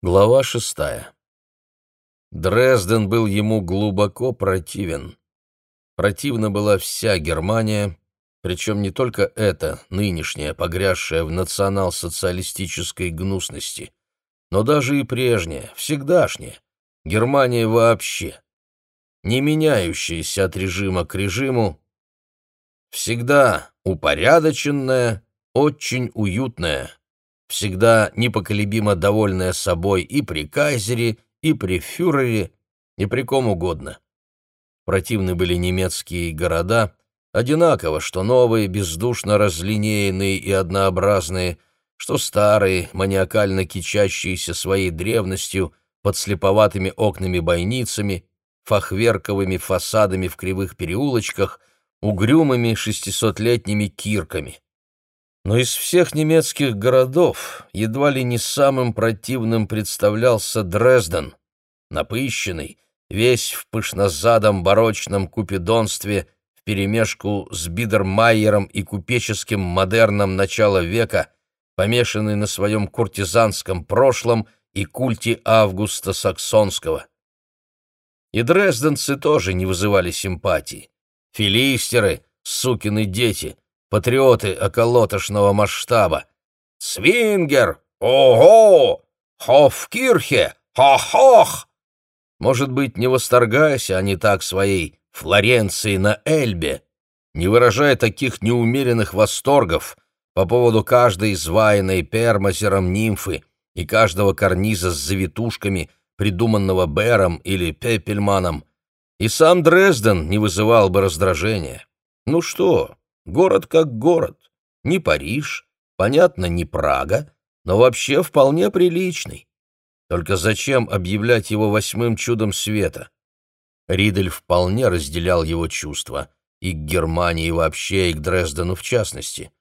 Глава шестая. Дрезден был ему глубоко противен. Противна была вся Германия, причем не только эта, нынешняя, погрязшая в национал-социалистической гнусности, но даже и прежняя, всегдашняя, Германия вообще, не меняющаяся от режима к режиму, всегда упорядоченная, очень уютная, всегда непоколебимо довольная собой и при кайзере, и при фюрере, и при ком угодно. Противны были немецкие города, одинаково, что новые, бездушно разлинеянные и однообразные, что старые, маниакально кичащиеся своей древностью, под слеповатыми окнами-бойницами, фахверковыми фасадами в кривых переулочках, угрюмыми шестисотлетними кирками. Но из всех немецких городов едва ли не самым противным представлялся Дрезден, напыщенный, весь в пышнозадом барочном купидонстве вперемешку с Бидермайером и купеческим модерном начала века, помешанный на своем куртизанском прошлом и культе Августа Саксонского. И дрезденцы тоже не вызывали симпатии. Филистеры, сукины дети — патриоты околотошного масштаба. «Свингер! Ого! Хофкирхе! Хо-хох!» Может быть, не восторгаясь они так своей Флоренции на Эльбе, не выражая таких неумеренных восторгов по поводу каждой изваянной пермазером нимфы и каждого карниза с завитушками, придуманного Бером или Пепельманом, и сам Дрезден не вызывал бы раздражения. Ну что, Город как город. Не Париж, понятно, не Прага, но вообще вполне приличный. Только зачем объявлять его восьмым чудом света? Ридель вполне разделял его чувства, и к Германии вообще, и к Дрездену в частности.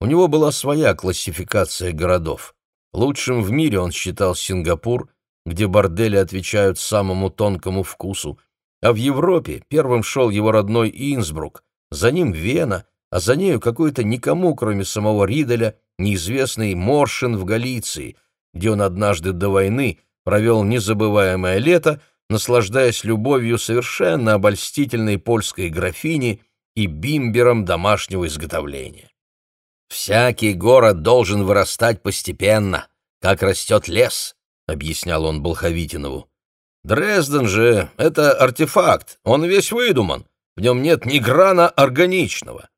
У него была своя классификация городов. Лучшим в мире он считал Сингапур, где бордели отвечают самому тонкому вкусу, а в Европе первым шел его родной Инсбрук, за ним Вена, а за нею какой-то никому, кроме самого Риделя, неизвестный Моршин в Галиции, где он однажды до войны провел незабываемое лето, наслаждаясь любовью совершенно обольстительной польской графини и бимбером домашнего изготовления. «Всякий город должен вырастать постепенно, как растет лес», — объяснял он Болховитинову. «Дрезден же — это артефакт, он весь выдуман, в нем нет ни грана органичного.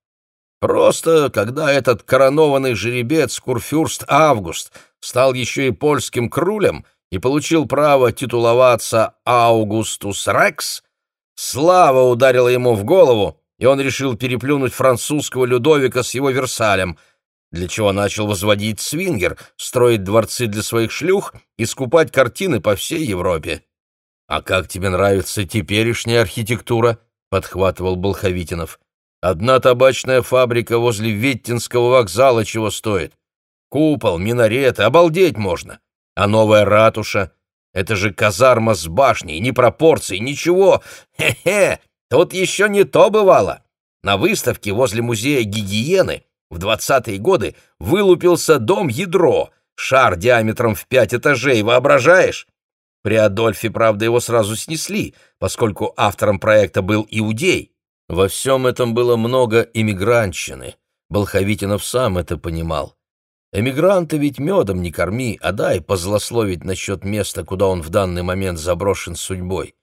Просто, когда этот коронованный жеребец Курфюрст Август стал еще и польским крулем и получил право титуловаться Аугустус Рекс, слава ударила ему в голову, и он решил переплюнуть французского Людовика с его Версалем, для чего начал возводить свингер, строить дворцы для своих шлюх и скупать картины по всей Европе. «А как тебе нравится теперешняя архитектура?» — подхватывал Болховитинов. Одна табачная фабрика возле Веттинского вокзала чего стоит? Купол, минареты, обалдеть можно. А новая ратуша — это же казарма с башней, ни пропорций, ничего. Хе-хе, тут еще не то бывало. На выставке возле музея гигиены в двадцатые годы вылупился дом-ядро, шар диаметром в пять этажей, воображаешь? При Адольфе, правда, его сразу снесли, поскольку автором проекта был иудей. Во всем этом было много иммигрантщины. Болховитинов сам это понимал. Эмигранта ведь медом не корми, а дай позлословить насчет места, куда он в данный момент заброшен судьбой.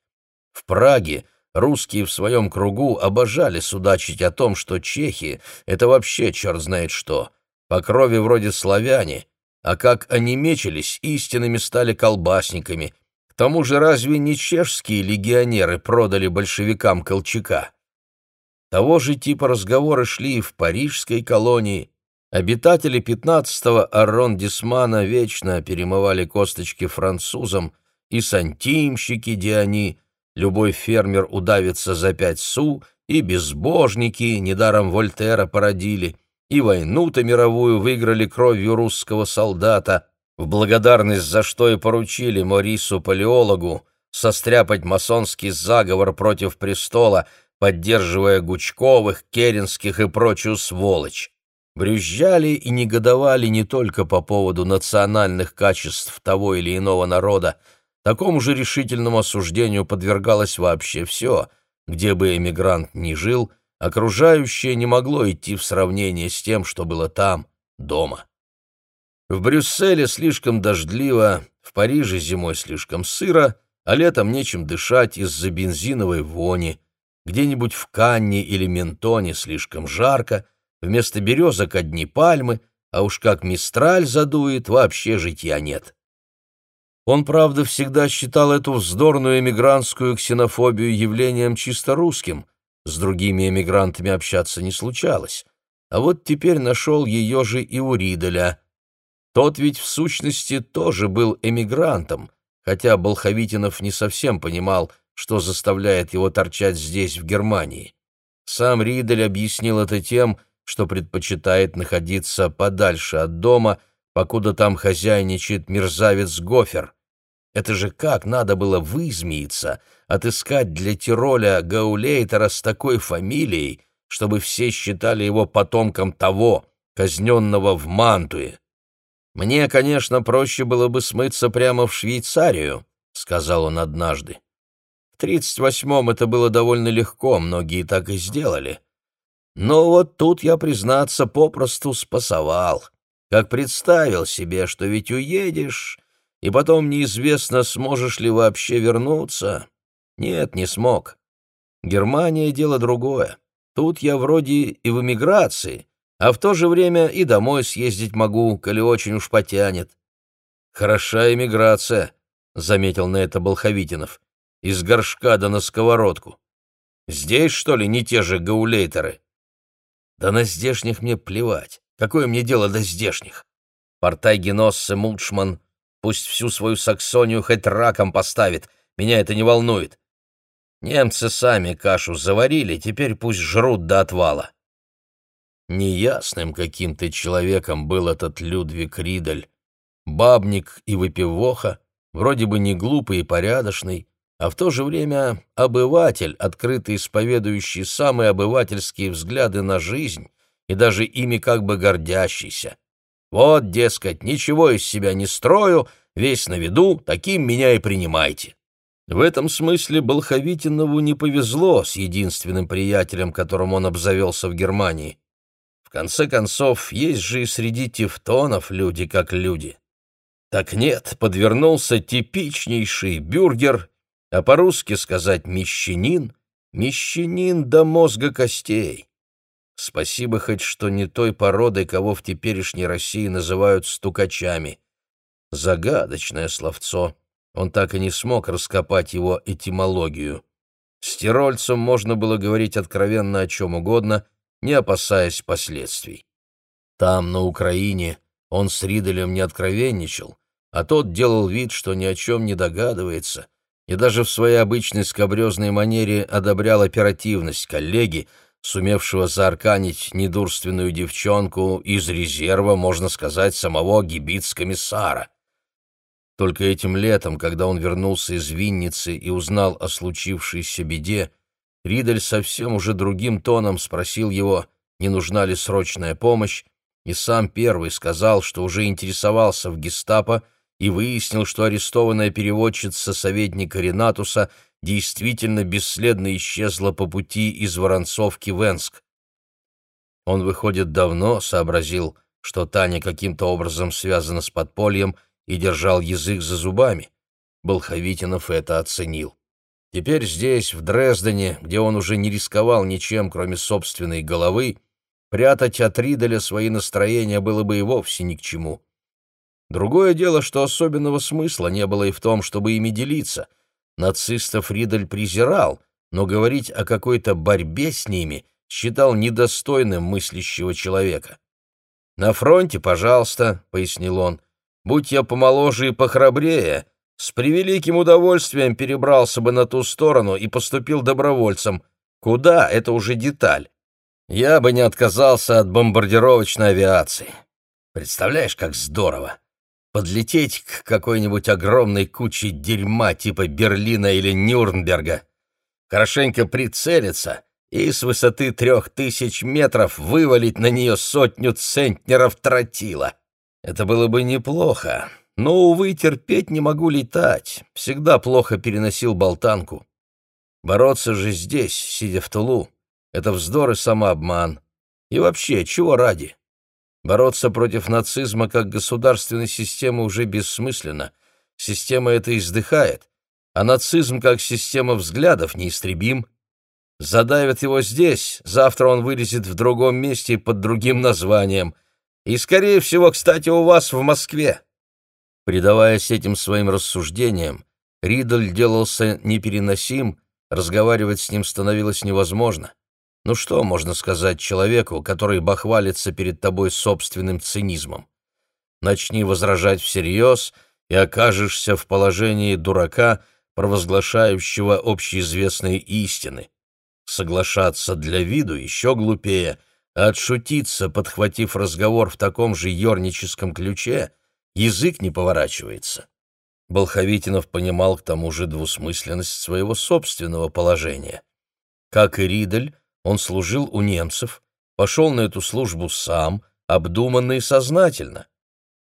В Праге русские в своем кругу обожали судачить о том, что чехи — это вообще черт знает что. По крови вроде славяне, а как они мечились, истинными стали колбасниками. К тому же разве не чешские легионеры продали большевикам Колчака? Того же типа разговоры шли и в парижской колонии. Обитатели 15-го аррондисмана вечно перемывали косточки французам, и сантимщики, где они, любой фермер удавится за пять су, и безбожники, недаром Вольтера породили, и войну-то мировую выиграли кровью русского солдата, в благодарность за что и поручили Морису Палеологу состряпать масонский заговор против престола, поддерживая Гучковых, Керенских и прочую сволочь. брюзжали и негодовали не только по поводу национальных качеств того или иного народа, такому же решительному осуждению подвергалось вообще все, где бы эмигрант ни жил, окружающее не могло идти в сравнение с тем, что было там, дома. В Брюсселе слишком дождливо, в Париже зимой слишком сыро, а летом нечем дышать из-за бензиновой вони, где-нибудь в Канне или Ментоне слишком жарко, вместо березок одни пальмы, а уж как мистраль задует, вообще житья нет. Он, правда, всегда считал эту вздорную эмигрантскую ксенофобию явлением чисто русским, с другими эмигрантами общаться не случалось. А вот теперь нашел ее же и у Риделя. Тот ведь в сущности тоже был эмигрантом, хотя Болховитинов не совсем понимал, что заставляет его торчать здесь, в Германии. Сам Ридель объяснил это тем, что предпочитает находиться подальше от дома, покуда там хозяйничает мерзавец Гофер. Это же как надо было вызмеиться, отыскать для Тироля Гаулейтера с такой фамилией, чтобы все считали его потомком того, казненного в Мантуе. «Мне, конечно, проще было бы смыться прямо в Швейцарию», — сказал он однажды. В тридцать восьмом это было довольно легко, многие так и сделали. Но вот тут я, признаться, попросту спасовал. Как представил себе, что ведь уедешь, и потом неизвестно, сможешь ли вообще вернуться. Нет, не смог. Германия — дело другое. Тут я вроде и в эмиграции, а в то же время и домой съездить могу, коли очень уж потянет. Хороша эмиграция, — заметил на это Болховитинов, — из горшка да на сковородку. Здесь, что ли, не те же гаулейтеры? Да на здешних мне плевать. Какое мне дело до здешних? Портай Геноссе Мутшман пусть всю свою Саксонию хоть раком поставит, меня это не волнует. Немцы сами кашу заварили, теперь пусть жрут до отвала. Неясным каким-то человеком был этот Людвиг Ридель. Бабник и выпивоха, вроде бы не глупый и порядочный, а в то же время обыватель, открытый исповедующий самые обывательские взгляды на жизнь и даже ими как бы гордящийся. Вот, дескать, ничего из себя не строю, весь на виду, таким меня и принимайте. В этом смысле Болховитинову не повезло с единственным приятелем, которым он обзавелся в Германии конце концов, есть же и среди тевтонов люди как люди. Так нет, подвернулся типичнейший бюргер, а по-русски сказать «мещанин», мещанин до мозга костей. Спасибо хоть, что не той породы, кого в теперешней России называют стукачами. Загадочное словцо. Он так и не смог раскопать его этимологию. С тирольцем можно было говорить откровенно о чем угодно — не опасаясь последствий. Там, на Украине, он с Риделем не откровенничал, а тот делал вид, что ни о чем не догадывается, и даже в своей обычной скобрезной манере одобрял оперативность коллеги, сумевшего заарканить недурственную девчонку из резерва, можно сказать, самого гибиц-комиссара. Только этим летом, когда он вернулся из Винницы и узнал о случившейся беде, Ридель совсем уже другим тоном спросил его, не нужна ли срочная помощь, и сам первый сказал, что уже интересовался в гестапо и выяснил, что арестованная переводчица советника Ренатуса действительно бесследно исчезла по пути из Воронцовки в Энск. Он, выходит, давно сообразил, что Таня каким-то образом связана с подпольем и держал язык за зубами. Болховитинов это оценил. Теперь здесь, в Дрездене, где он уже не рисковал ничем, кроме собственной головы, прятать от Риделя свои настроения было бы и вовсе ни к чему. Другое дело, что особенного смысла не было и в том, чтобы ими делиться. Нацистов Ридель презирал, но говорить о какой-то борьбе с ними считал недостойным мыслящего человека. «На фронте, пожалуйста», — пояснил он, — «будь я помоложе и похрабрее, с превеликим удовольствием перебрался бы на ту сторону и поступил добровольцем. Куда — это уже деталь. Я бы не отказался от бомбардировочной авиации. Представляешь, как здорово! Подлететь к какой-нибудь огромной куче дерьма типа Берлина или Нюрнберга, хорошенько прицелиться и с высоты трех тысяч метров вывалить на нее сотню центнеров тротила. Это было бы неплохо, но, увы, терпеть не могу летать, всегда плохо переносил болтанку. Бороться же здесь, сидя в Тулу, это вздор и самообман. И вообще, чего ради? Бороться против нацизма как государственной системы уже бессмысленно. Система эта издыхает, а нацизм как система взглядов неистребим. Задавят его здесь, завтра он вылезет в другом месте под другим названием. И, скорее всего, кстати, у вас в Москве. Предаваясь этим своим рассуждениям, Ридль делался непереносим, разговаривать с ним становилось невозможно. Ну что можно сказать человеку, который бахвалится перед тобой собственным цинизмом? Начни возражать всерьез и окажешься в положении дурака, провозглашающего общеизвестные истины. Соглашаться для виду еще глупее, а отшутиться, подхватив разговор в таком же ерническом ключе, язык не поворачивается. Болховитинов понимал к тому же двусмысленность своего собственного положения. Как и Ридель, он служил у немцев, пошел на эту службу сам, обдуманно и сознательно.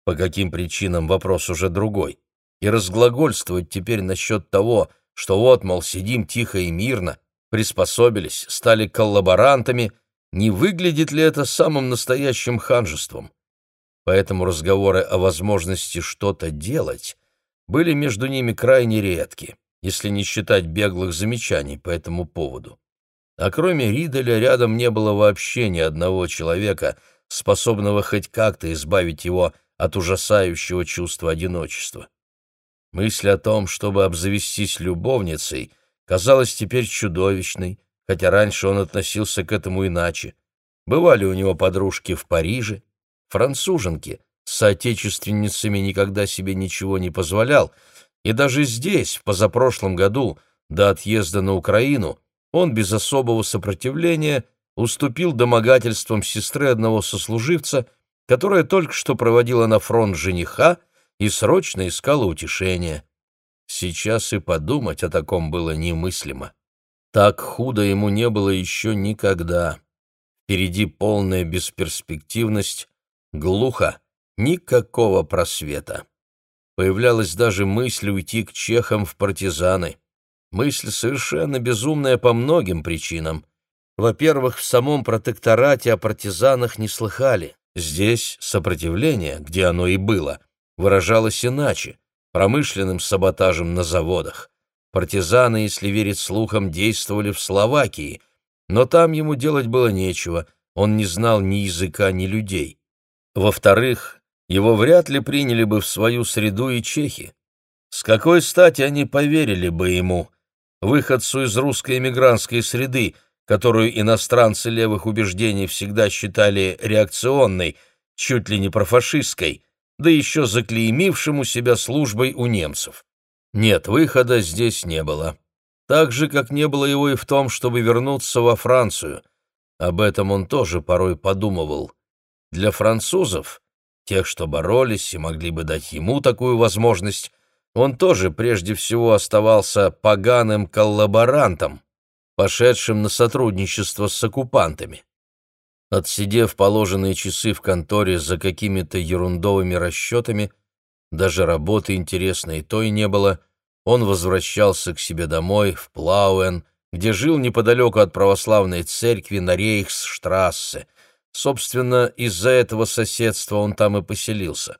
По каким причинам вопрос уже другой. И разглагольствовать теперь насчет того, что вот, мол, сидим тихо и мирно, приспособились, стали коллаборантами, не выглядит ли это самым настоящим ханжеством? Поэтому разговоры о возможности что-то делать были между ними крайне редки, если не считать беглых замечаний по этому поводу. А кроме Риделя рядом не было вообще ни одного человека, способного хоть как-то избавить его от ужасающего чувства одиночества. Мысль о том, чтобы обзавестись любовницей, казалась теперь чудовищной, хотя раньше он относился к этому иначе. Бывали у него подружки в Париже, француженки, с соотечественницами никогда себе ничего не позволял, и даже здесь, в позапрошлом году, до отъезда на Украину, он без особого сопротивления уступил домогательствам сестры одного сослуживца, которая только что проводила на фронт жениха и срочно искала утешения. Сейчас и подумать о таком было немыслимо. Так худо ему не было еще никогда. Впереди полная бесперспективность, глухо, никакого просвета. Появлялась даже мысль уйти к чехам в партизаны. Мысль совершенно безумная по многим причинам. Во-первых, в самом протекторате о партизанах не слыхали. Здесь сопротивление, где оно и было, выражалось иначе, промышленным саботажем на заводах. Партизаны, если верить слухам, действовали в Словакии, но там ему делать было нечего, он не знал ни языка, ни людей. Во-вторых, его вряд ли приняли бы в свою среду и чехи. С какой стати они поверили бы ему, выходцу из русской эмигрантской среды, которую иностранцы левых убеждений всегда считали реакционной, чуть ли не профашистской, да еще заклеймившему себя службой у немцев. Нет, выхода здесь не было. Так же, как не было его и в том, чтобы вернуться во Францию. Об этом он тоже порой подумывал. Для французов, тех, что боролись и могли бы дать ему такую возможность, он тоже прежде всего оставался поганым коллаборантом, пошедшим на сотрудничество с оккупантами. Отсидев положенные часы в конторе за какими-то ерундовыми расчетами, даже работы интересной той не было, он возвращался к себе домой, в Плауэн, где жил неподалеку от православной церкви на Рейхсштрассе. Собственно, из-за этого соседства он там и поселился.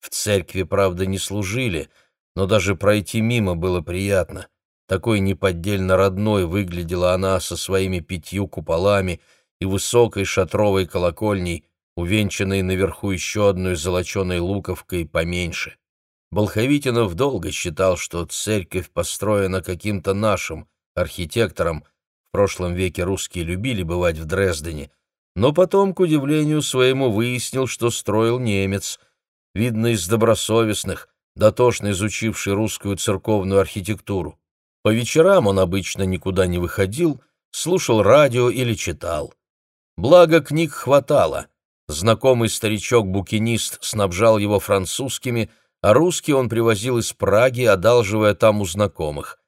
В церкви, правда, не служили — но даже пройти мимо было приятно. Такой неподдельно родной выглядела она со своими пятью куполами и высокой шатровой колокольней, увенчанной наверху еще одной золоченой луковкой поменьше. Болховитинов долго считал, что церковь построена каким-то нашим архитектором, в прошлом веке русские любили бывать в Дрездене, но потом, к удивлению своему, выяснил, что строил немец, видно, из добросовестных, дотошно изучивший русскую церковную архитектуру. По вечерам он обычно никуда не выходил, слушал радио или читал. Благо книг хватало. Знакомый старичок-букинист снабжал его французскими, а русские он привозил из Праги, одалживая там у знакомых.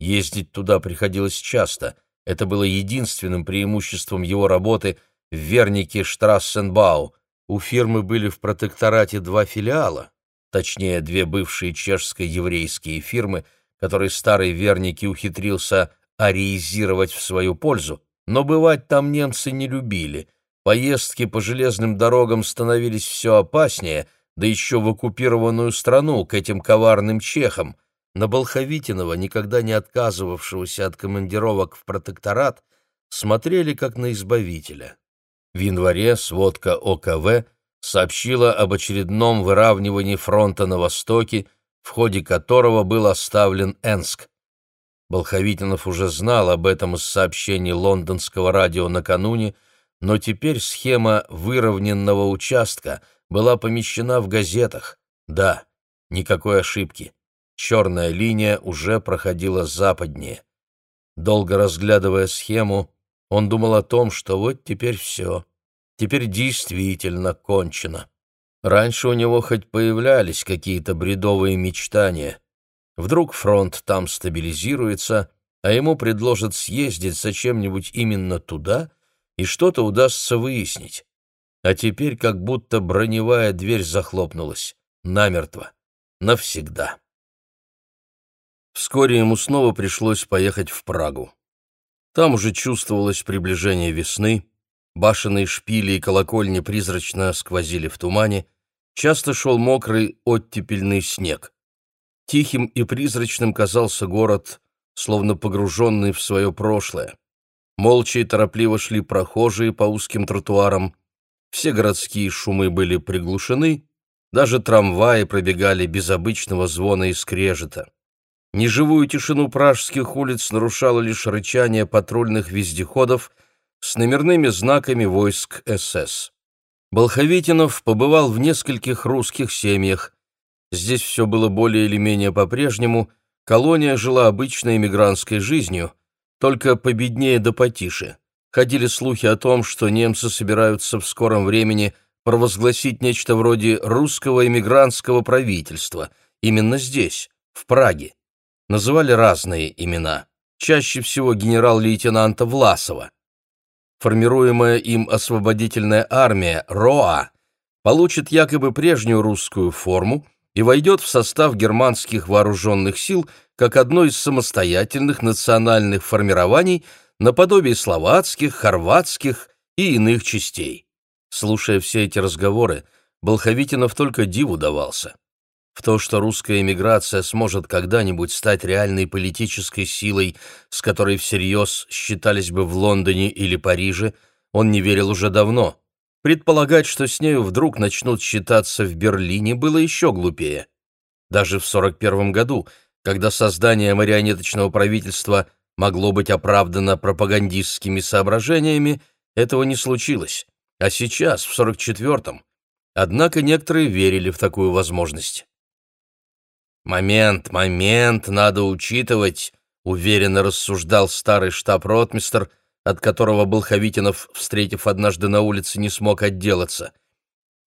Ездить туда приходилось часто, Это было единственным преимуществом его работы в Вернике Штрассенбау. У фирмы были в протекторате два филиала, точнее, две бывшие чешско-еврейские фирмы, которые старый Верники ухитрился ариизировать в свою пользу, но бывать там немцы не любили. Поездки по железным дорогам становились все опаснее, да еще в оккупированную страну, к этим коварным чехам. На Болховитинова, никогда не отказывавшегося от командировок в протекторат, смотрели как на избавителя. В январе сводка ОКВ сообщила об очередном выравнивании фронта на востоке, в ходе которого был оставлен Энск. Болховитинов уже знал об этом из сообщений лондонского радио накануне, но теперь схема выровненного участка была помещена в газетах. Да, никакой ошибки. Черная линия уже проходила западнее. Долго разглядывая схему, он думал о том, что вот теперь все. Теперь действительно кончено. Раньше у него хоть появлялись какие-то бредовые мечтания. Вдруг фронт там стабилизируется, а ему предложат съездить зачем-нибудь именно туда, и что-то удастся выяснить. А теперь как будто броневая дверь захлопнулась. Намертво. Навсегда. Вскоре ему снова пришлось поехать в Прагу. Там уже чувствовалось приближение весны, башенные шпили и колокольни призрачно сквозили в тумане, часто шел мокрый оттепельный снег. Тихим и призрачным казался город, словно погруженный в свое прошлое. Молча и торопливо шли прохожие по узким тротуарам, все городские шумы были приглушены, даже трамваи пробегали без обычного звона и скрежета. Неживую тишину пражских улиц нарушало лишь рычание патрульных вездеходов с номерными знаками войск СС. Болховитинов побывал в нескольких русских семьях. Здесь все было более или менее по-прежнему, колония жила обычной эмигрантской жизнью, только победнее да потише. Ходили слухи о том, что немцы собираются в скором времени провозгласить нечто вроде русского эмигрантского правительства, именно здесь, в Праге называли разные имена, чаще всего генерал-лейтенанта Власова. Формируемая им освободительная армия РОА получит якобы прежнюю русскую форму и войдет в состав германских вооруженных сил как одно из самостоятельных национальных формирований наподобие словацких, хорватских и иных частей. Слушая все эти разговоры, Болховитинов только диву давался в то, что русская эмиграция сможет когда-нибудь стать реальной политической силой, с которой всерьез считались бы в Лондоне или Париже, он не верил уже давно. Предполагать, что с нею вдруг начнут считаться в Берлине, было еще глупее. Даже в 1941 году, когда создание марионеточного правительства могло быть оправдано пропагандистскими соображениями, этого не случилось. А сейчас, в 1944-м, однако некоторые верили в такую возможность. «Момент, момент, надо учитывать», — уверенно рассуждал старый штаб-ротмистер, от которого Болховитинов, встретив однажды на улице, не смог отделаться.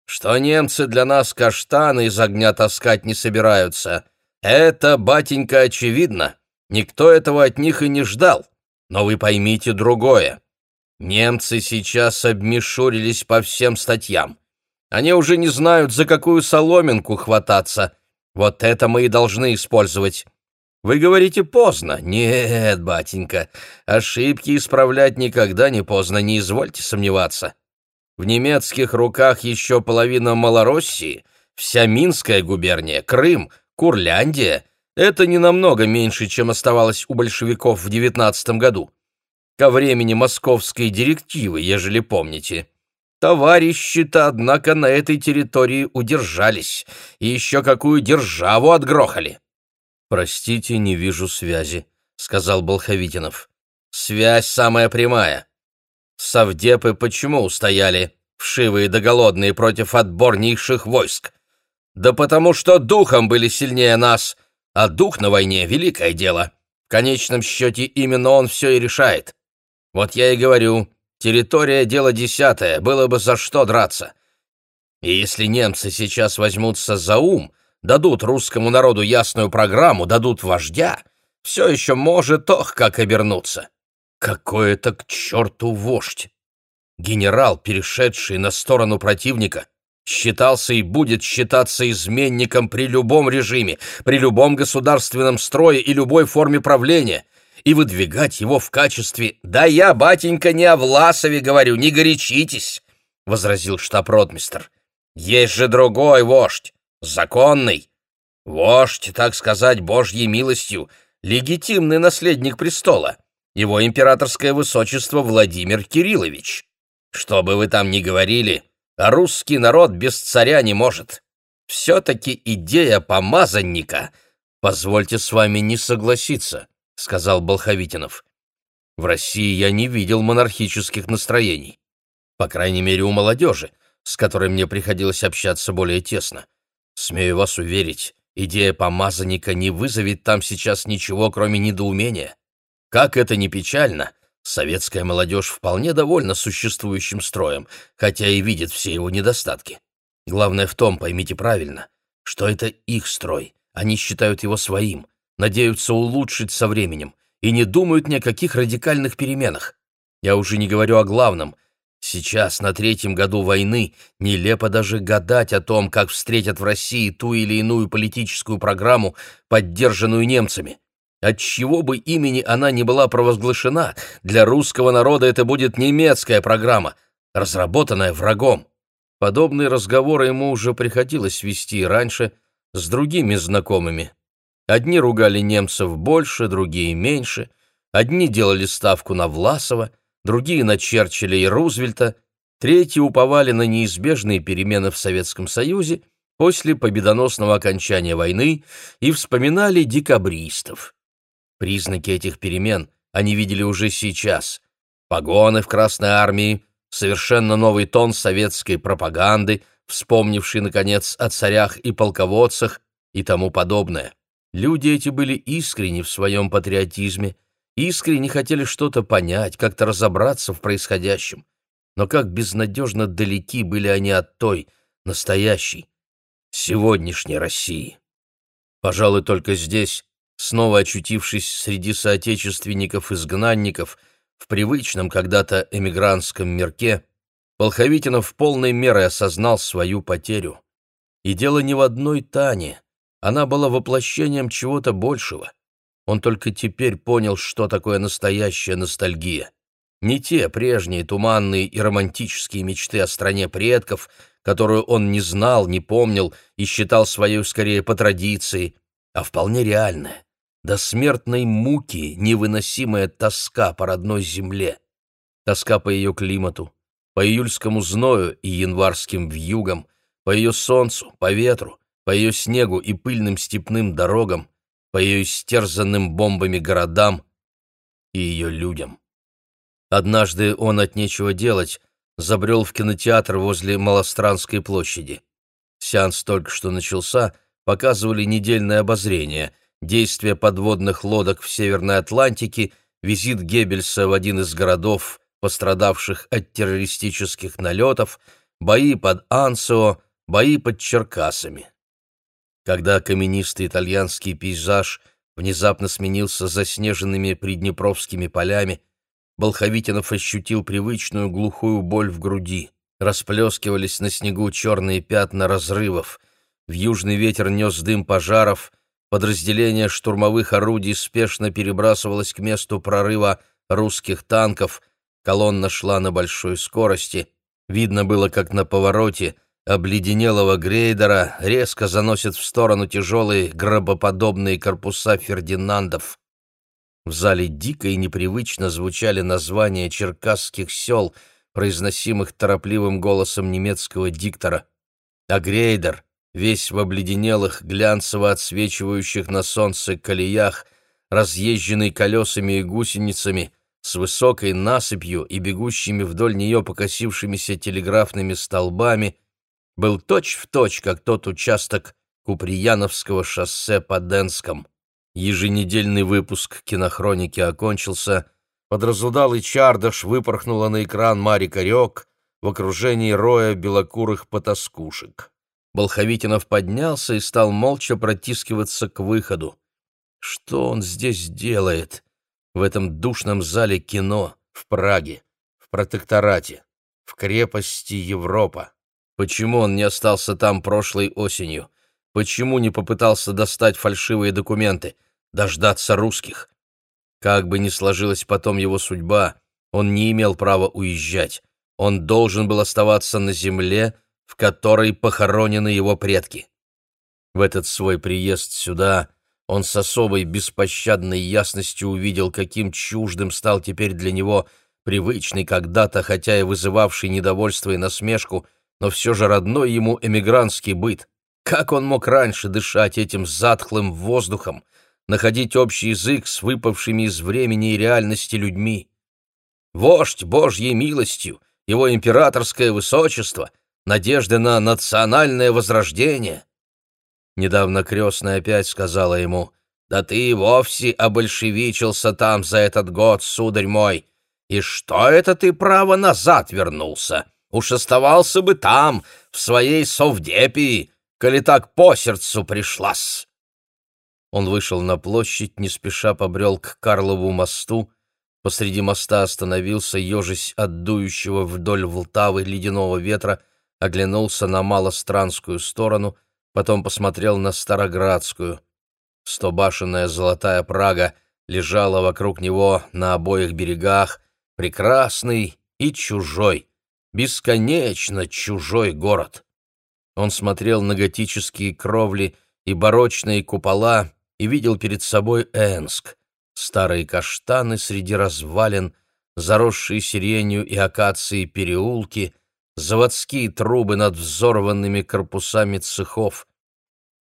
«Что немцы для нас каштаны из огня таскать не собираются. Это, батенька, очевидно. Никто этого от них и не ждал. Но вы поймите другое. Немцы сейчас обмешурились по всем статьям. Они уже не знают, за какую соломинку хвататься» Вот это мы и должны использовать. Вы говорите поздно. Нет, батенька, ошибки исправлять никогда не поздно, не извольте сомневаться. В немецких руках еще половина Малороссии, вся Минская губерния, Крым, Курляндия. Это не намного меньше, чем оставалось у большевиков в девятнадцатом году. Ко времени московской директивы, ежели помните. Товарищи-то, однако, на этой территории удержались, и еще какую державу отгрохали. «Простите, не вижу связи», — сказал Болховитинов. «Связь самая прямая. Совдепы почему устояли, вшивые да голодные, против отборнейших войск? Да потому что духом были сильнее нас, а дух на войне — великое дело. В конечном счете именно он все и решает. Вот я и говорю, Территория — дело десятое, было бы за что драться. И если немцы сейчас возьмутся за ум, дадут русскому народу ясную программу, дадут вождя, все еще может ох как обернуться. Какой это к черту вождь! Генерал, перешедший на сторону противника, считался и будет считаться изменником при любом режиме, при любом государственном строе и любой форме правления, и выдвигать его в качестве «Да я, батенька, не о Власове говорю, не горячитесь», — возразил штаб-ротмистр. «Есть же другой вождь, законный. Вождь, так сказать, божьей милостью, легитимный наследник престола, его императорское высочество Владимир Кириллович. Что бы вы там ни говорили, русский народ без царя не может. Все-таки идея помазанника, позвольте с вами не согласиться, сказал Болховитинов. В России я не видел монархических настроений. По крайней мере, у молодежи, с которой мне приходилось общаться более тесно. Смею вас уверить, идея помазанника не вызовет там сейчас ничего, кроме недоумения. Как это ни печально, Советская молодежь вполне довольна существующим строем, хотя и видит все его недостатки. Главное в том, поймите правильно, что это их строй, они считают его своим, надеются улучшить со временем и не думают ни о каких радикальных переменах. Я уже не говорю о главном. Сейчас, на третьем году войны, нелепо даже гадать о том, как встретят в России ту или иную политическую программу, поддержанную немцами. От чего бы имени она не была провозглашена, для русского народа это будет немецкая программа, разработанная врагом. Подобные разговоры ему уже приходилось вести раньше с другими знакомыми. Одни ругали немцев больше, другие меньше, одни делали ставку на Власова, другие на Черчилля и Рузвельта, третьи уповали на неизбежные перемены в Советском Союзе после победоносного окончания войны и вспоминали декабристов. Признаки этих перемен они видели уже сейчас. Погоны в Красной армии, совершенно новый тон советской пропаганды, вспомнивший, наконец, о царях и полководцах и тому подобное. Люди эти были искренни в своем патриотизме, искренне хотели что-то понять, как-то разобраться в происходящем. Но как безнадежно далеки были они от той, настоящей, сегодняшней России. Пожалуй, только здесь снова очутившись среди соотечественников-изгнанников в привычном когда-то эмигрантском мирке, Волховитинов в полной мере осознал свою потерю. И дело не в одной Тане, она была воплощением чего-то большего. Он только теперь понял, что такое настоящая ностальгия. Не те прежние туманные и романтические мечты о стране предков, которую он не знал, не помнил и считал своей скорее по традиции, а вполне реальная до смертной муки невыносимая тоска по родной земле, тоска по ее климату, по июльскому зною и январским вьюгам, по ее солнцу, по ветру, по ее снегу и пыльным степным дорогам, по ее истерзанным бомбами городам и ее людям. Однажды он от нечего делать забрел в кинотеатр возле Малостранской площади. Сеанс только что начался, показывали недельное обозрение — действия подводных лодок в Северной Атлантике, визит Геббельса в один из городов, пострадавших от террористических налетов, бои под Ансио, бои под Черкасами. Когда каменистый итальянский пейзаж внезапно сменился заснеженными приднепровскими полями, Болховитинов ощутил привычную глухую боль в груди. Расплескивались на снегу черные пятна разрывов. В южный ветер нес дым пожаров, Подразделение штурмовых орудий спешно перебрасывалось к месту прорыва русских танков, колонна шла на большой скорости. Видно было, как на повороте обледенелого грейдера резко заносят в сторону тяжелые гробоподобные корпуса Фердинандов. В зале дико и непривычно звучали названия черкасских сел, произносимых торопливым голосом немецкого диктора. А грейдер, весь в обледенелых, глянцево отсвечивающих на солнце колеях, разъезженный колесами и гусеницами, с высокой насыпью и бегущими вдоль нее покосившимися телеграфными столбами, был точь-в-точь, точь, как тот участок Куприяновского шоссе по Денском. Еженедельный выпуск кинохроники окончился, подразудалый чардаш выпорхнула на экран Марика Рёк в окружении роя белокурых потаскушек. Болховитинов поднялся и стал молча протискиваться к выходу. Что он здесь делает? в этом душном зале кино в Праге, в протекторате, в крепости Европа. Почему он не остался там прошлой осенью? Почему не попытался достать фальшивые документы, дождаться русских? Как бы ни сложилась потом его судьба, он не имел права уезжать. Он должен был оставаться на земле, в которой похоронены его предки. В этот свой приезд сюда он с особой беспощадной ясностью увидел, каким чуждым стал теперь для него привычный когда-то, хотя и вызывавший недовольство и насмешку, но все же родной ему эмигрантский быт. Как он мог раньше дышать этим затхлым воздухом, находить общий язык с выпавшими из времени и реальности людьми? Вождь Божьей милостью, его императорское высочество, надежды на национальное возрождение. Недавно крестная опять сказала ему, «Да ты и вовсе обольшевичился там за этот год, сударь мой. И что это ты, право, назад вернулся? Уж оставался бы там, в своей совдепии, коли так по сердцу пришлась. Он вышел на площадь, не спеша побрел к Карлову мосту, посреди моста остановился, ежась от дующего вдоль Волтавы ледяного ветра, оглянулся на малостранскую сторону, потом посмотрел на Староградскую. Стобашенная золотая Прага лежала вокруг него на обоих берегах, прекрасный и чужой, бесконечно чужой город. Он смотрел на готические кровли и барочные купола и видел перед собой Энск, старые каштаны среди развалин, заросшие сиренью и акацией переулки, заводские трубы над взорванными корпусами цехов.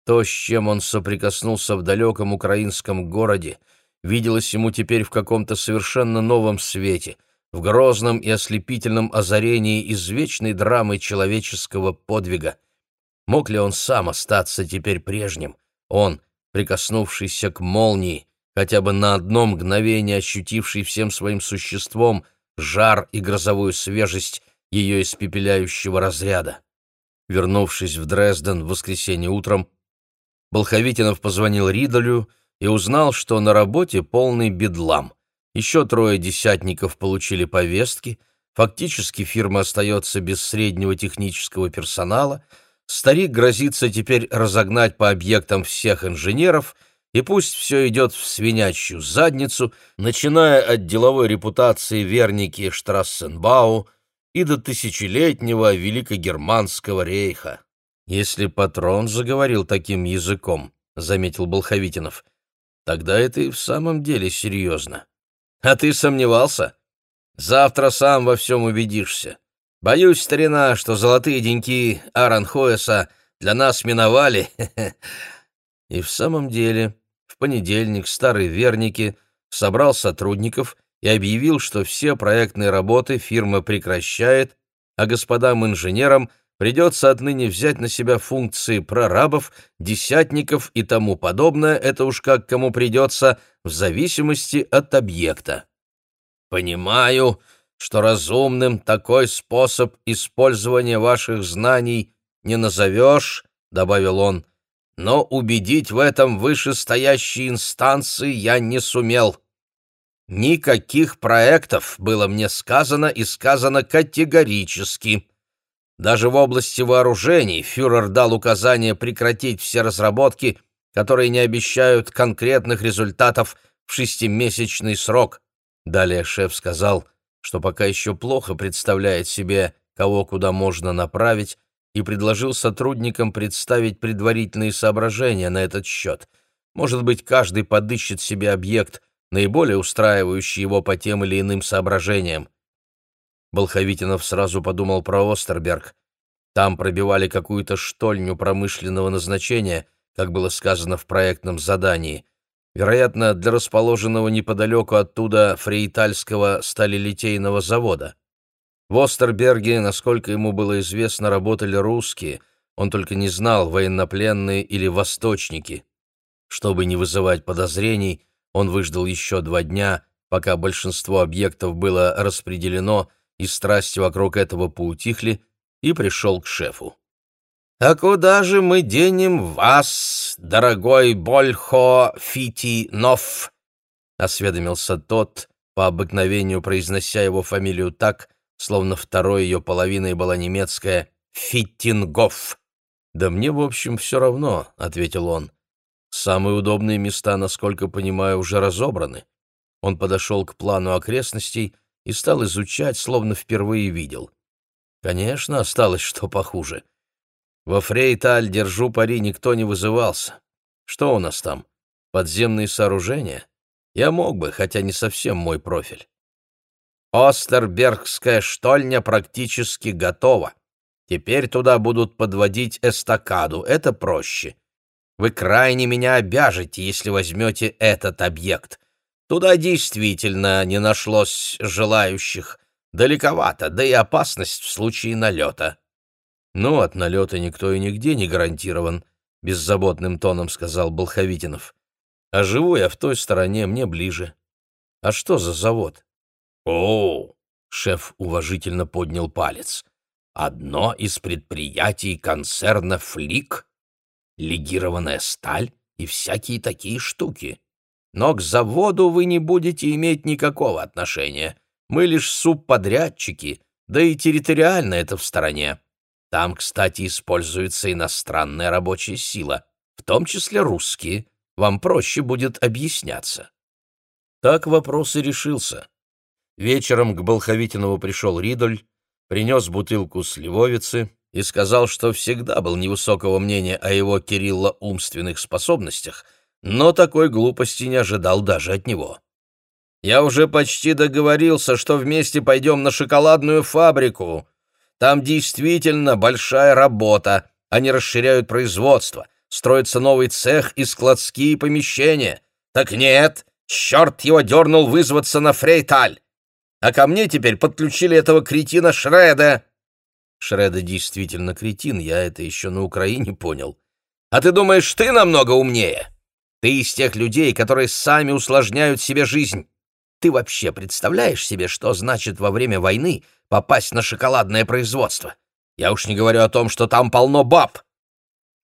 То, с чем он соприкоснулся в далеком украинском городе, виделось ему теперь в каком-то совершенно новом свете, в грозном и ослепительном озарении извечной драмы человеческого подвига — Мог ли он сам остаться теперь прежним? Он, прикоснувшийся к молнии, хотя бы на одно мгновение ощутивший всем своим существом жар и грозовую свежесть ее испепеляющего разряда. Вернувшись в Дрезден в воскресенье утром, Болховитинов позвонил Ридолю и узнал, что на работе полный бедлам. Еще трое десятников получили повестки, фактически фирма остается без среднего технического персонала — Старик грозится теперь разогнать по объектам всех инженеров, и пусть все идет в свинячью задницу, начиная от деловой репутации Верники Штрассенбау и до тысячелетнего Великогерманского рейха. Если патрон заговорил таким языком, — заметил Болховитинов, — тогда это и в самом деле серьезно. А ты сомневался? Завтра сам во всем убедишься. Боюсь, старина, что золотые деньки Аранхоеса для нас миновали. И в самом деле, в понедельник старый Верники собрал сотрудников и объявил, что все проектные работы фирма прекращает, а господам инженерам придется отныне взять на себя функции прорабов, десятников и тому подобное, это уж как кому придется, в зависимости от объекта. «Понимаю», что разумным такой способ использования ваших знаний не назовешь, — добавил он, — но убедить в этом вышестоящие инстанции я не сумел. Никаких проектов было мне сказано и сказано категорически. Даже в области вооружений фюрер дал указание прекратить все разработки, которые не обещают конкретных результатов в шестимесячный срок. Далее шеф сказал, что пока еще плохо представляет себе, кого куда можно направить, и предложил сотрудникам представить предварительные соображения на этот счет. Может быть, каждый подыщет себе объект, наиболее устраивающий его по тем или иным соображениям. Болховитинов сразу подумал про Остерберг. Там пробивали какую-то штольню промышленного назначения, как было сказано в проектном задании вероятно, для расположенного неподалеку оттуда фрейтальского сталелитейного завода. В Остерберге, насколько ему было известно, работали русские, он только не знал, военнопленные или восточники. Чтобы не вызывать подозрений, он выждал еще два дня, пока большинство объектов было распределено и страсти вокруг этого поутихли, и пришел к шефу. «А куда же мы денем вас, дорогой Больхо Фитинов?» осведомился тот, по обыкновению произнося его фамилию так, словно второй ее половиной была немецкая «Фиттингоф». «Да мне, в общем, все равно», — ответил он. «Самые удобные места, насколько понимаю, уже разобраны». Он подошел к плану окрестностей и стал изучать, словно впервые видел. Конечно, осталось что похуже. Во Фрейталь, держу пари, никто не вызывался. Что у нас там? Подземные сооружения? Я мог бы, хотя не совсем мой профиль. Остербергская штольня практически готова. Теперь туда будут подводить эстакаду, это проще. Вы крайне меня обяжете, если возьмете этот объект. Туда действительно не нашлось желающих. Далековато, да и опасность в случае налета. «Ну, от налета никто и нигде не гарантирован», — беззаботным тоном сказал Болховитинов. «А живу я в той стороне, мне ближе. А что за завод?» «О!» — шеф уважительно поднял палец. «Одно из предприятий концерна «Флик», легированная сталь и всякие такие штуки. Но к заводу вы не будете иметь никакого отношения. Мы лишь субподрядчики, да и территориально это в стороне. Там, кстати, используется иностранная рабочая сила, в том числе русские. Вам проще будет объясняться. Так вопрос и решился. Вечером к Болховитинову пришел Ридоль, принес бутылку сливовицы и сказал, что всегда был невысокого мнения о его Кирилла умственных способностях — но такой глупости не ожидал даже от него. «Я уже почти договорился, что вместе пойдем на шоколадную фабрику. Там действительно большая работа, они расширяют производство, строится новый цех и складские помещения. Так нет, черт его дернул вызваться на Фрейталь. А ко мне теперь подключили этого кретина Шреда». Шреда действительно кретин, я это еще на Украине понял. «А ты думаешь, ты намного умнее?» Ты из тех людей, которые сами усложняют себе жизнь. Ты вообще представляешь себе, что значит во время войны попасть на шоколадное производство? Я уж не говорю о том, что там полно баб.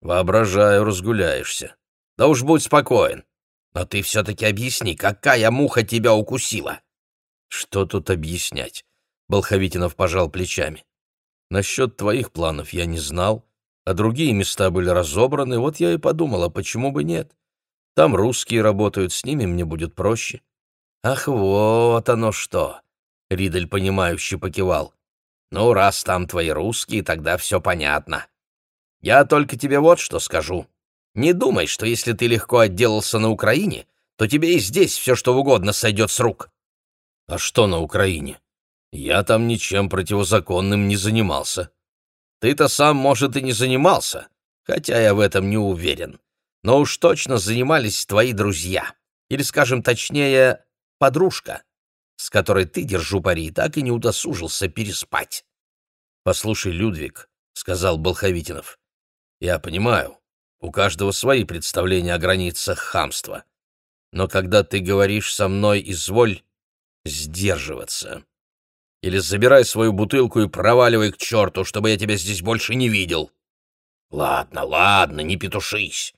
Воображаю, разгуляешься. Да уж будь спокоен. Но ты все-таки объясни, какая муха тебя укусила? Что тут объяснять? Болховитинов пожал плечами. Насчет твоих планов я не знал, а другие места были разобраны, вот я и подумала, почему бы нет. Там русские работают, с ними мне будет проще. Ах, вот оно что! Ридель, понимающе покивал. Ну, раз там твои русские, тогда все понятно. Я только тебе вот что скажу. Не думай, что если ты легко отделался на Украине, то тебе и здесь все что угодно сойдет с рук. А что на Украине? Я там ничем противозаконным не занимался. Ты-то сам, может, и не занимался, хотя я в этом не уверен но уж точно занимались твои друзья, или, скажем точнее, подружка, с которой ты, держу пари, так и не удосужился переспать. «Послушай, Людвиг», — сказал Болховитинов, — «я понимаю, у каждого свои представления о границах хамства, но когда ты говоришь со мной, изволь сдерживаться. Или забирай свою бутылку и проваливай к черту, чтобы я тебя здесь больше не видел». «Ладно, ладно, не петушись.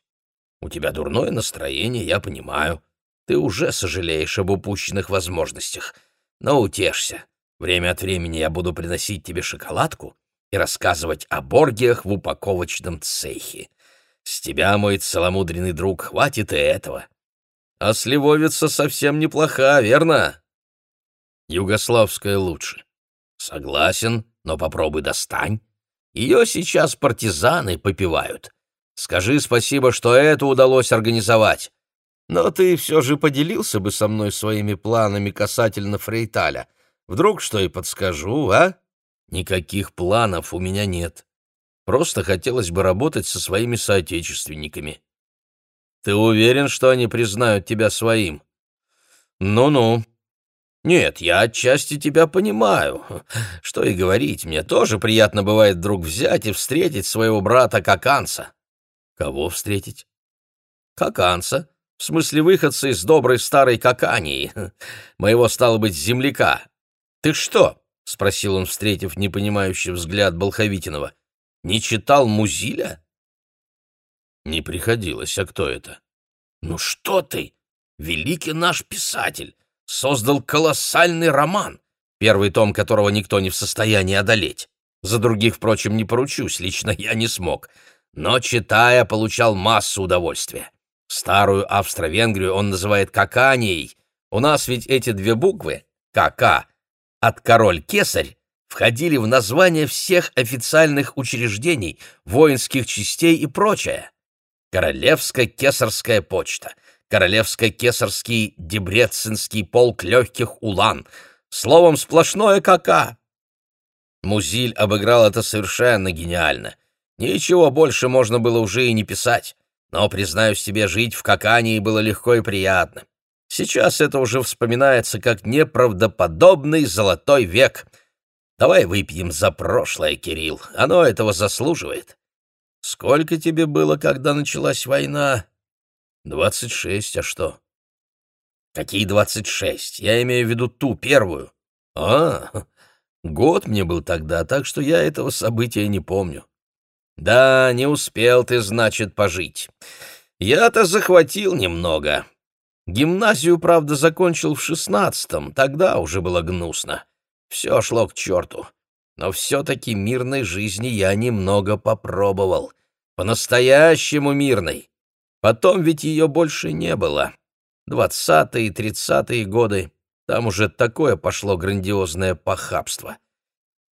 У тебя дурное настроение, я понимаю. Ты уже сожалеешь об упущенных возможностях. Но утешься. Время от времени я буду приносить тебе шоколадку и рассказывать о боргиях в упаковочном цехе. С тебя, мой целомудренный друг, хватит и этого. А сливовица совсем неплоха, верно? Югославская лучше. Согласен, но попробуй достань. Ее сейчас партизаны попивают. Скажи спасибо, что это удалось организовать. Но ты все же поделился бы со мной своими планами касательно Фрейталя. Вдруг что и подскажу, а? Никаких планов у меня нет. Просто хотелось бы работать со своими соотечественниками. Ты уверен, что они признают тебя своим? Ну-ну. Нет, я отчасти тебя понимаю. Что и говорить, мне тоже приятно бывает вдруг взять и встретить своего брата Каканца. Кого встретить? Каканца, в смысле выходца из доброй старой Какании, моего, стало быть, земляка. Ты что? — спросил он, встретив непонимающий взгляд Болховитинова. «Не читал Музиля?» «Не приходилось, а кто это?» «Ну что ты? великий наш писатель, создал колоссальный роман, первый том которого никто не в состоянии одолеть. За других, впрочем, не поручусь, лично я не смог. Но, читая, получал массу удовольствия. Старую Австро-Венгрию он называет Каканией. У нас ведь эти две буквы «КК» от «король-кесарь» входили в название всех официальных учреждений, воинских частей и прочее. Королевско-кесарская почта, Королевско-кесарский Дебрецинский полк легких улан. Словом, сплошное кака. Музиль обыграл это совершенно гениально. Ничего больше можно было уже и не писать. Но, признаюсь тебе, жить в Какании было легко и приятно. Сейчас это уже вспоминается как неправдоподобный золотой век. Давай выпьем за прошлое, Кирилл. Оно этого заслуживает. Сколько тебе было, когда началась война? Двадцать шесть, а что? Какие двадцать шесть? Я имею в виду ту первую. А, год мне был тогда, так что я этого события не помню. Да, не успел ты, значит, пожить. Я-то захватил немного. Гимназию, правда, закончил в шестнадцатом, тогда уже было гнусно. Все шло к черту. Но все-таки мирной жизни я немного попробовал. По-настоящему мирной. Потом ведь ее больше не было. Двадцатые тридцатые годы. Там уже такое пошло грандиозное похабство.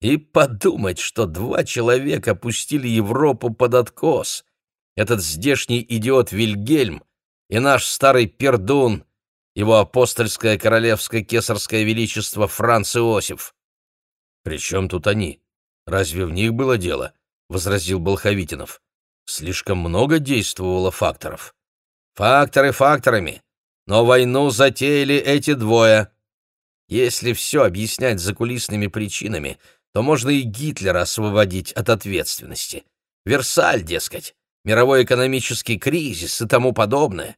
И подумать, что два человека пустили Европу под откос. Этот здешний идиот Вильгельм и наш старый пердун, его апостольское королевское кесарское величество Франц Иосиф. «При чем тут они? Разве в них было дело?» — возразил Болховитинов. «Слишком много действовало факторов». «Факторы факторами, но войну затеяли эти двое. Если все объяснять закулисными причинами, то можно и Гитлера освободить от ответственности. Версаль, дескать, мировой экономический кризис и тому подобное.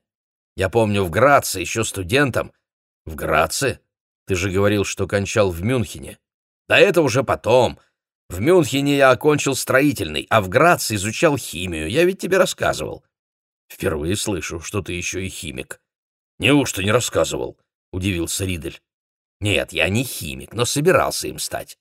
Я помню в Граце, еще студентом. В Граце? Ты же говорил, что кончал в Мюнхене. Да это уже потом. В Мюнхене я окончил строительный, а в Граце изучал химию. Я ведь тебе рассказывал. Впервые слышу, что ты еще и химик. Неужто не рассказывал? Удивился Ридель. Нет, я не химик, но собирался им стать.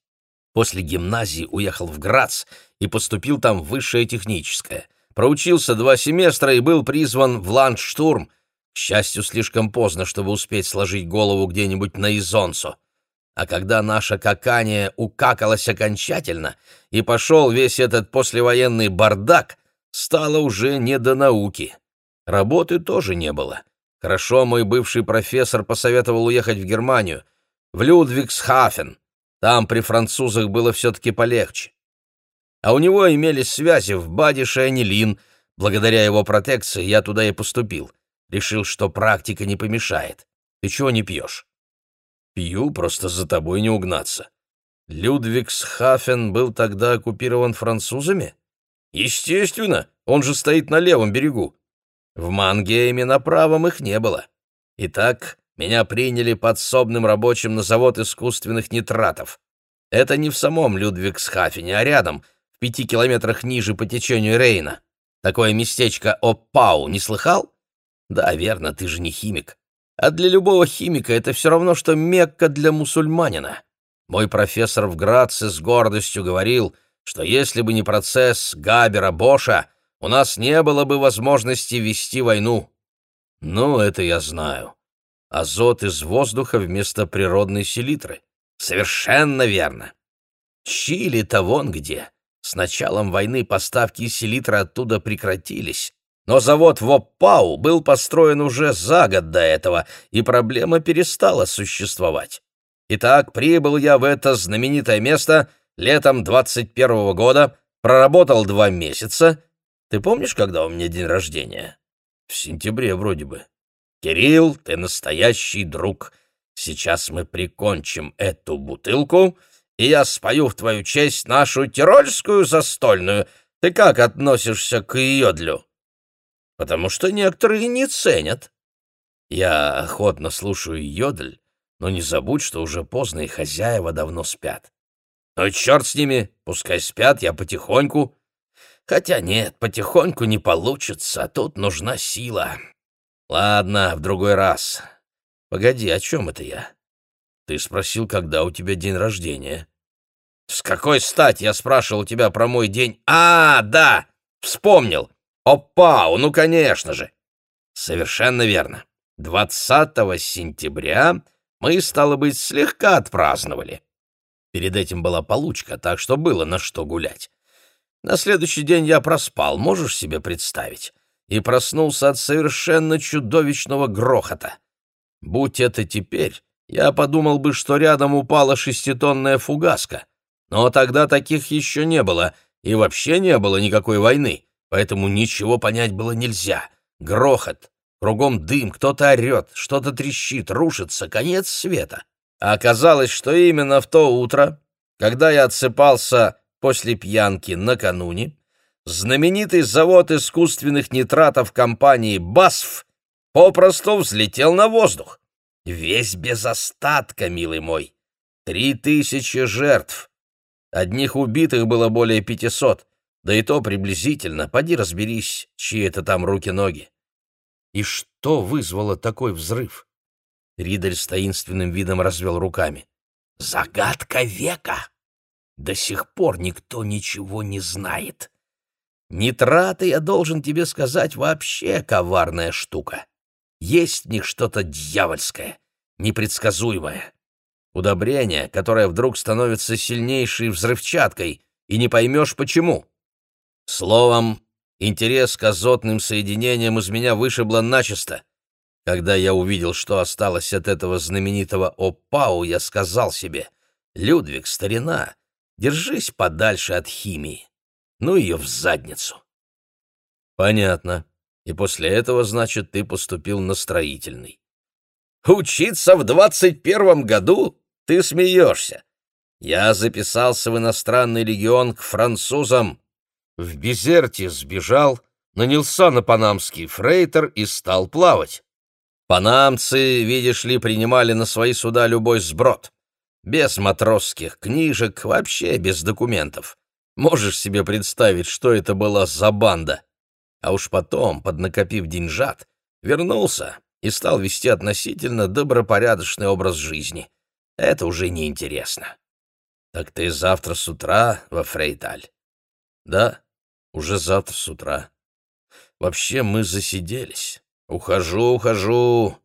После гимназии уехал в Грац и поступил там в высшее техническое. Проучился два семестра и был призван в ландштурм, к счастью, слишком поздно, чтобы успеть сложить голову где-нибудь на Изонцо. А когда наша какание укакалась окончательно, и пошел весь этот послевоенный бардак, стало уже не до науки. Работы тоже не было. Хорошо мой бывший профессор посоветовал уехать в Германию, в Людвигсхафен. Там при французах было все-таки полегче. А у него имелись связи в Бадише Анилин. Благодаря его протекции я туда и поступил. Решил, что практика не помешает. Ты чего не пьешь? Пью, просто за тобой не угнаться. Людвигсхафен был тогда оккупирован французами? Естественно, он же стоит на левом берегу. В Мангейме на правом их не было. Итак, меня приняли подсобным рабочим на завод искусственных нитратов. Это не в самом Людвигсхафене, а рядом, в пяти километрах ниже по течению Рейна. Такое местечко Оппау не слыхал? Да, верно, ты же не химик. А для любого химика это все равно, что Мекка для мусульманина. Мой профессор в Граце с гордостью говорил, что если бы не процесс Габера Боша, у нас не было бы возможности вести войну. Ну, это я знаю. Азот из воздуха вместо природной селитры. Совершенно верно. Чили-то вон где. С началом войны поставки селитры оттуда прекратились, но завод в Оппау был построен уже за год до этого, и проблема перестала существовать. Итак, прибыл я в это знаменитое место летом 21 -го года, проработал два месяца. Ты помнишь, когда у меня день рождения? В сентябре вроде бы. Кирилл, ты настоящий друг. Сейчас мы прикончим эту бутылку, и я спою в твою честь нашу тирольскую застольную. Ты как относишься к йодлю? потому что некоторые не ценят. Я охотно слушаю йодль, но не забудь, что уже поздно, и хозяева давно спят. Ну, черт с ними, пускай спят, я потихоньку. Хотя нет, потихоньку не получится, а тут нужна сила. Ладно, в другой раз. Погоди, о чем это я? Ты спросил, когда у тебя день рождения. С какой стати я спрашивал тебя про мой день? А, да, вспомнил. Опа, ну конечно же. Совершенно верно. 20 сентября мы, стало быть, слегка отпраздновали. Перед этим была получка, так что было на что гулять. На следующий день я проспал, можешь себе представить, и проснулся от совершенно чудовищного грохота. Будь это теперь, я подумал бы, что рядом упала шеститонная фугаска. Но тогда таких еще не было, и вообще не было никакой войны, поэтому ничего понять было нельзя. Грохот, кругом дым, кто-то орет, что-то трещит, рушится, конец света. А оказалось, что именно в то утро, когда я отсыпался после пьянки накануне, знаменитый завод искусственных нитратов компании «Басф» попросту взлетел на воздух. Весь без остатка, милый мой. Три тысячи жертв. Одних убитых было более пятисот, да и то приблизительно. Поди разберись, чьи это там руки-ноги. И что вызвало такой взрыв? Ридель с таинственным видом развел руками. «Загадка века! До сих пор никто ничего не знает. Нитраты, я должен тебе сказать, вообще коварная штука. Есть в них что-то дьявольское, непредсказуемое. Удобрение, которое вдруг становится сильнейшей взрывчаткой, и не поймешь почему. Словом, интерес к азотным соединениям из меня вышибло начисто. Когда я увидел, что осталось от этого знаменитого Опау, я сказал себе, «Людвиг, старина, держись подальше от химии. Ну ее в задницу». «Понятно. И после этого, значит, ты поступил на строительный». «Учиться в двадцать первом году? Ты смеешься. Я записался в иностранный легион к французам. В Безерте сбежал, нанялся на панамский фрейтер и стал плавать. Панамцы, видишь ли, принимали на свои суда любой сброд. Без матросских книжек, вообще без документов. Можешь себе представить, что это была за банда? А уж потом, поднакопив деньжат, вернулся и стал вести относительно добропорядочный образ жизни. Это уже неинтересно. Так ты завтра с утра во Фрейталь? Да, уже завтра с утра. Вообще мы засиделись. «Ухожу, ухожу!»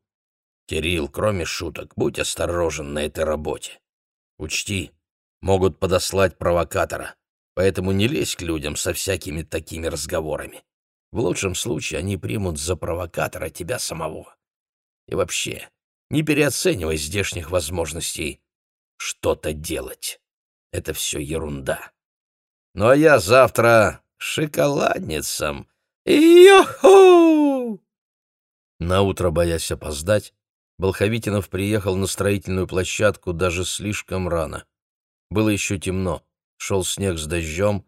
«Кирилл, кроме шуток, будь осторожен на этой работе. Учти, могут подослать провокатора, поэтому не лезь к людям со всякими такими разговорами. В лучшем случае они примут за провокатора тебя самого. И вообще, не переоценивай здешних возможностей что-то делать. Это все ерунда. Ну а я завтра шоколадницам. Йо-ху! Наутро, боясь опоздать, Болховитинов приехал на строительную площадку даже слишком рано. Было еще темно, шел снег с дождем,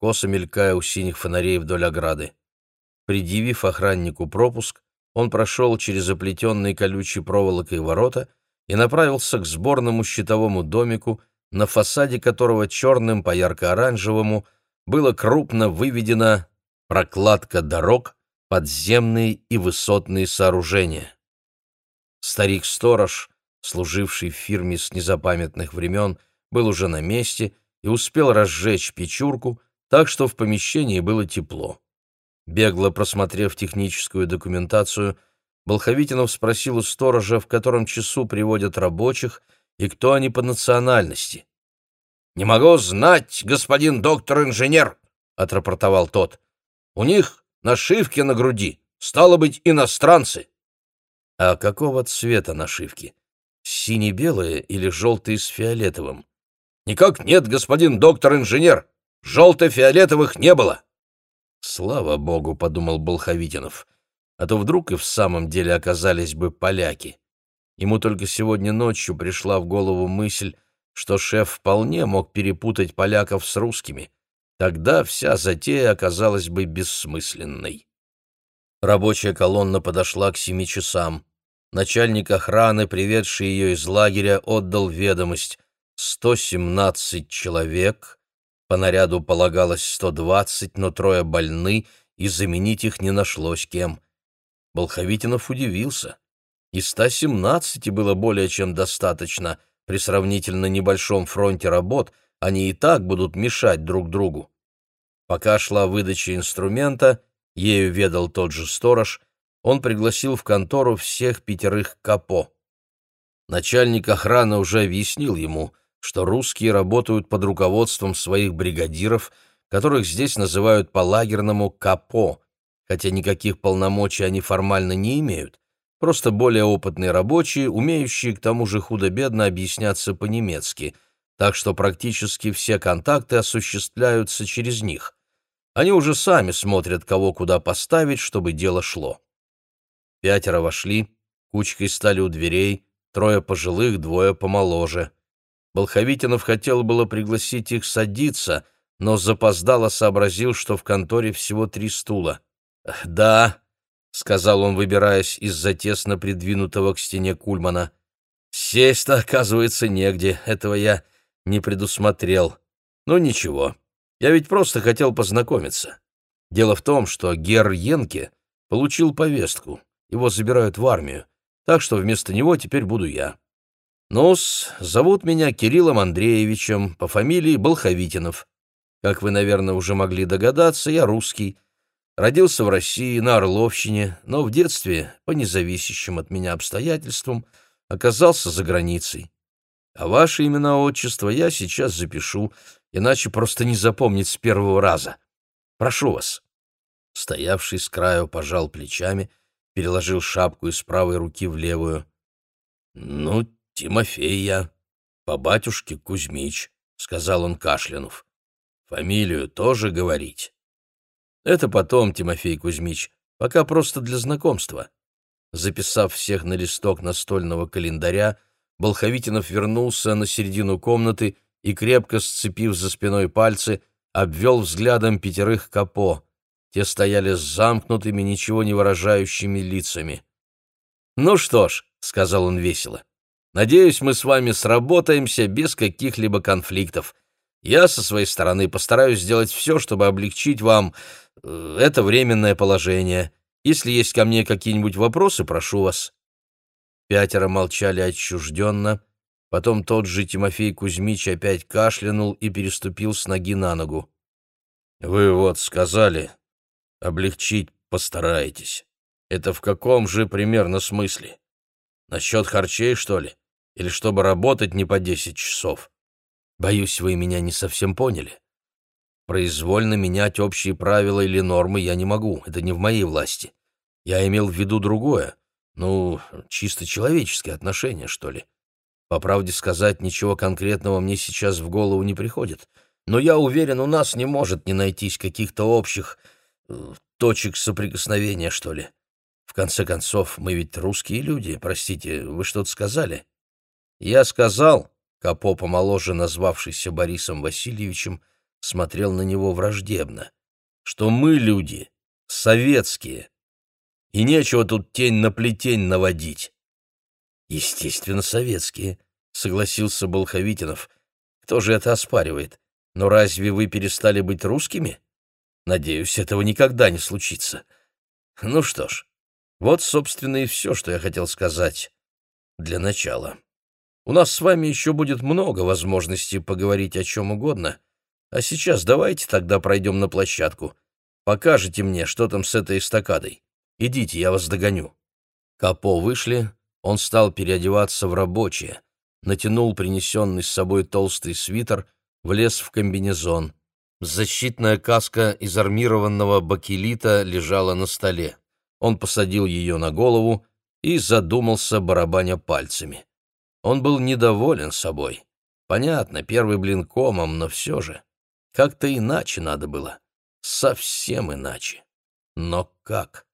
косо мелькая у синих фонарей вдоль ограды. Предъявив охраннику пропуск, он прошел через оплетенные колючей проволокой ворота и направился к сборному щитовому домику, на фасаде которого черным по ярко-оранжевому было крупно выведено «Прокладка дорог», подземные и высотные сооружения. Старик-сторож, служивший в фирме с незапамятных времен, был уже на месте и успел разжечь печурку, так что в помещении было тепло. Бегло просмотрев техническую документацию, Болховитинов спросил у сторожа, в котором часу приводят рабочих и кто они по национальности. «Не могу знать, господин доктор-инженер», — отрапортовал тот. «У них Нашивки на груди. Стало быть, иностранцы. А какого цвета нашивки? Сине-белые или желтые с фиолетовым? Никак нет, господин доктор-инженер. Желто-фиолетовых не было. Слава богу, подумал Болховитинов, а то вдруг и в самом деле оказались бы поляки. Ему только сегодня ночью пришла в голову мысль, что шеф вполне мог перепутать поляков с русскими. Тогда вся затея оказалась бы бессмысленной. Рабочая колонна подошла к семи часам. Начальник охраны, приведший ее из лагеря, отдал ведомость. 117 человек. По наряду полагалось 120, но трое больны, и заменить их не нашлось кем. Болховитинов удивился. И 117 было более чем достаточно при сравнительно небольшом фронте работ, они и так будут мешать друг другу. Пока шла выдача инструмента, ею ведал тот же сторож, он пригласил в контору всех пятерых капо. Начальник охраны уже объяснил ему, что русские работают под руководством своих бригадиров, которых здесь называют по-лагерному капо, хотя никаких полномочий они формально не имеют, просто более опытные рабочие, умеющие к тому же худо-бедно объясняться по-немецки, так что практически все контакты осуществляются через них. Они уже сами смотрят, кого куда поставить, чтобы дело шло. Пятеро вошли, кучкой стали у дверей, трое пожилых, двое помоложе. Болховитинов хотел было пригласить их садиться, но запоздало сообразил, что в конторе всего три стула. «Да», — сказал он, выбираясь из-за тесно придвинутого к стене кульмана, — «сесть-то, оказывается, негде, этого я не предусмотрел. Ну ничего, я ведь просто хотел познакомиться. Дело в том, что Гер Йенке получил повестку, его забирают в армию, так что вместо него теперь буду я. Нос, зовут меня Кириллом Андреевичем, по фамилии Болховитинов. Как вы, наверное, уже могли догадаться, я русский. Родился в России, на Орловщине, но в детстве, по независящим от меня обстоятельствам, оказался за границей. А ваши имена отчества я сейчас запишу, иначе просто не запомнить с первого раза. Прошу вас. Стоявший с краю пожал плечами переложил шапку из правой руки в левую. «Ну, Тимофей я, по батюшке Кузьмич», — сказал он кашлянув. «Фамилию тоже говорить?» «Это потом, Тимофей Кузьмич, пока просто для знакомства». Записав всех на листок настольного календаря, Болховитинов вернулся на середину комнаты и, крепко сцепив за спиной пальцы, обвел взглядом пятерых капо. Те стояли с замкнутыми, ничего не выражающими лицами. «Ну что ж», — сказал он весело, — «надеюсь, мы с вами сработаемся без каких-либо конфликтов. Я со своей стороны постараюсь сделать все, чтобы облегчить вам э, это временное положение. Если есть ко мне какие-нибудь вопросы, прошу вас». Пятеро молчали отчужденно, потом тот же Тимофей Кузьмич опять кашлянул и переступил с ноги на ногу. «Вы вот сказали, Облегчить постараетесь. Это в каком же примерно смысле? Насчет харчей, что ли? Или чтобы работать не по десять часов? Боюсь, вы меня не совсем поняли. Произвольно менять общие правила или нормы я не могу, это не в моей власти. Я имел в виду другое, ну, чисто человеческие отношения, что ли. По правде сказать, ничего конкретного мне сейчас в голову не приходит, но я уверен, у нас не может не найтись каких-то общих точек соприкосновения, что ли. В конце концов, мы ведь русские люди, простите, вы что-то сказали? Я сказал, Капо, помоложе назвавшийся Борисом Васильевичем, смотрел на него враждебно, что мы люди, советские, и нечего тут тень на плетень наводить. Естественно, советские, согласился Болховитинов. Кто же это оспаривает? Но разве вы перестали быть русскими? Надеюсь, этого никогда не случится. Ну что ж, вот, собственно, и все, что я хотел сказать для начала. У нас с вами еще будет много возможностей поговорить о чем угодно, а сейчас давайте тогда пройдем на площадку. Покажите мне, что там с этой эстакадой. Идите, я вас догоню». Капо вышли, он стал переодеваться в рабочее, натянул принесенный с собой толстый свитер, влез в комбинезон. Защитная каска из армированного бакелита лежала на столе. Он посадил ее на голову и задумался, барабаня пальцами. Он был недоволен собой. Понятно, первый блин комом, но все же. Как-то иначе надо было. Совсем иначе. Но как?